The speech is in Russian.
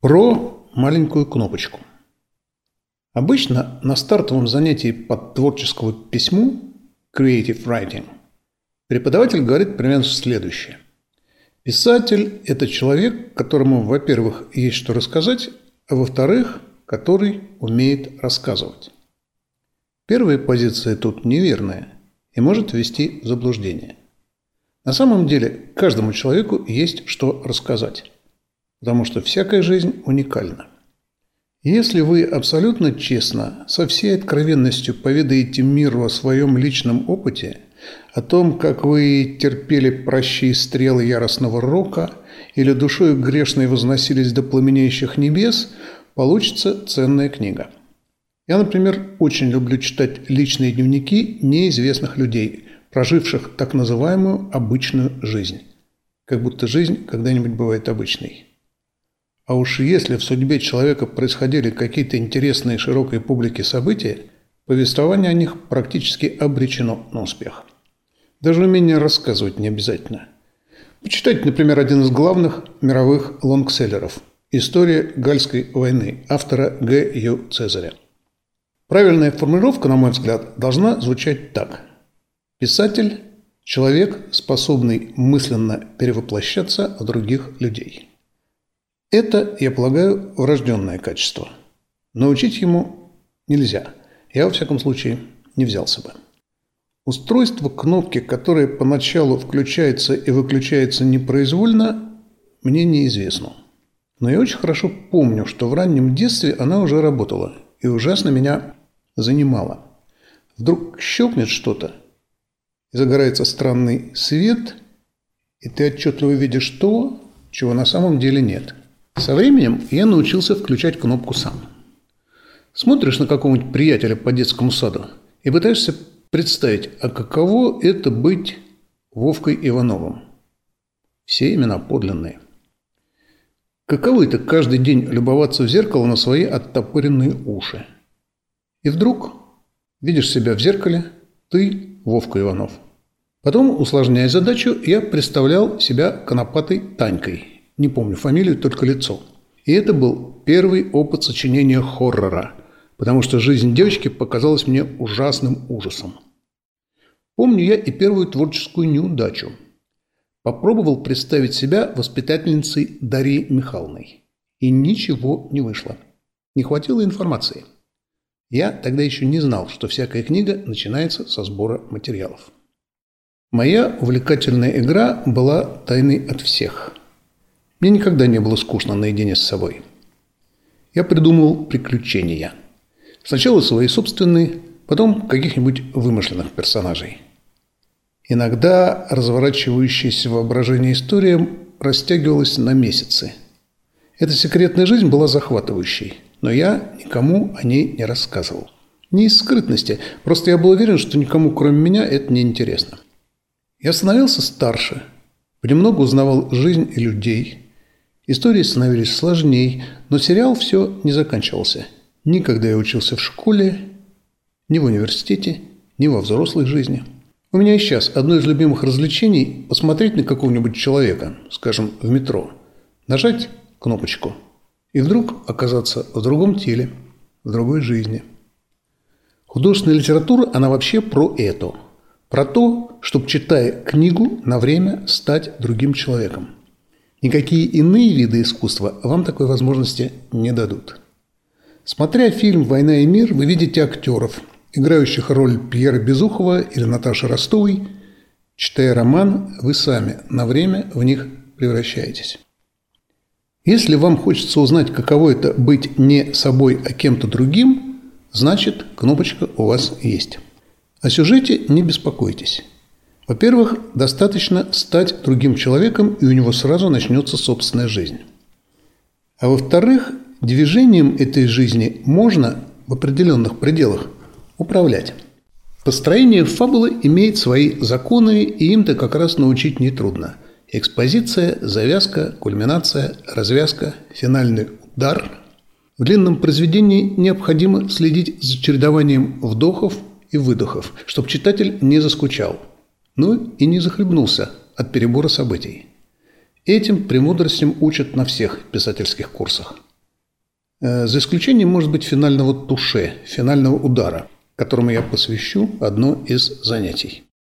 Про маленькую кнопочку. Обычно на стартовом занятии по творческому письму Creative Writing преподаватель говорит примерно следующее. Писатель – это человек, которому, во-первых, есть что рассказать, а во-вторых, который умеет рассказывать. Первая позиция тут неверная и может ввести в заблуждение. На самом деле каждому человеку есть что рассказать потому что всякая жизнь уникальна. Если вы абсолютно честно, со всей откровенностью поведаете миру о своем личном опыте, о том, как вы терпели прощи и стрелы яростного рока или душой грешной возносились до пламенеющих небес, получится ценная книга. Я, например, очень люблю читать личные дневники неизвестных людей, проживших так называемую обычную жизнь. Как будто жизнь когда-нибудь бывает обычной. А уж если в судьбе человека происходили какие-то интересные широкой публике события, повествование о них практически обречено на успех. Даже умение рассказывать не обязательно. Почитайте, например, один из главных мировых лонгселлеров «История Гальской войны» автора Г. Ю. Цезаря. Правильная формулировка, на мой взгляд, должна звучать так. Писатель – человек, способный мысленно перевоплощаться в других людей. Это, я полагаю, врожденное качество. Научить ему нельзя. Я, во всяком случае, не взялся бы. Устройство кнопки, которое поначалу включается и выключается непроизвольно, мне неизвестно. Но я очень хорошо помню, что в раннем детстве она уже работала и ужасно меня занимала. Вдруг щелкнет что-то, и загорается странный свет, и ты отчетливо видишь то, чего на самом деле нет – со временем я научился включать кнопку сам. Смотришь на какого-нибудь приятеля по детскому саду и пытаешься представить, а каково это быть Вовкой Ивановым. Все имена подлинные. Каково это каждый день любоваться в зеркало на свои оттопыренные уши. И вдруг видишь себя в зеркале, ты Вовка Иванов. Потом, усложняя задачу, я представлял себя конопатой Танькой – не помню фамилию, только лицо. И это был первый опыт сочинения хоррора, потому что жизнь девочки показалась мне ужасным ужасом. Помню я и первую творческую неудачу. Попробовал представить себя воспитательницей Дарьей Михайловной. И ничего не вышло. Не хватило информации. Я тогда еще не знал, что всякая книга начинается со сбора материалов. Моя увлекательная игра была тайной от всех. Мне никогда не было скучно наедине с собой. Я придумал приключения. Сначала свои собственные, потом каких-нибудь вымышленных персонажей. Иногда разворачивающаяся воображение история растягивалась на месяцы. Эта секретная жизнь была захватывающей, но я никому о ней не рассказывал. Не из скрытности, просто я был уверен, что никому кроме меня это не интересно. Я становился старше, понемногу узнавал жизнь и людей – Истории становились сложнее, но сериал все не заканчивался. Ни когда я учился в школе, ни в университете, ни во взрослой жизни. У меня и сейчас одно из любимых развлечений – посмотреть на какого-нибудь человека, скажем, в метро, нажать кнопочку и вдруг оказаться в другом теле, в другой жизни. Художественная литература, она вообще про это. Про то, чтобы, читая книгу, на время стать другим человеком – Никакие иные виды искусства вам такой возможности не дадут. Смотря фильм «Война и мир», вы видите актеров, играющих роль Пьера Безухова или Наташи Ростовой. Читая роман, вы сами на время в них превращаетесь. Если вам хочется узнать, каково это быть не собой, а кем-то другим, значит, кнопочка у вас есть. О сюжете не беспокойтесь. Во-первых, достаточно стать другим человеком, и у него сразу начнется собственная жизнь. А во-вторых, движением этой жизни можно в определенных пределах управлять. Построение фабулы имеет свои законы, и им-то как раз научить нетрудно. Экспозиция, завязка, кульминация, развязка, финальный удар. В длинном произведении необходимо следить за чередованием вдохов и выдохов, чтобы читатель не заскучал – ну и не захлебнулся от перебора событий. Этим премудростям учат на всех писательских курсах. Э, за исключением, может быть, финального туше, финального удара, которому я посвящу одно из занятий.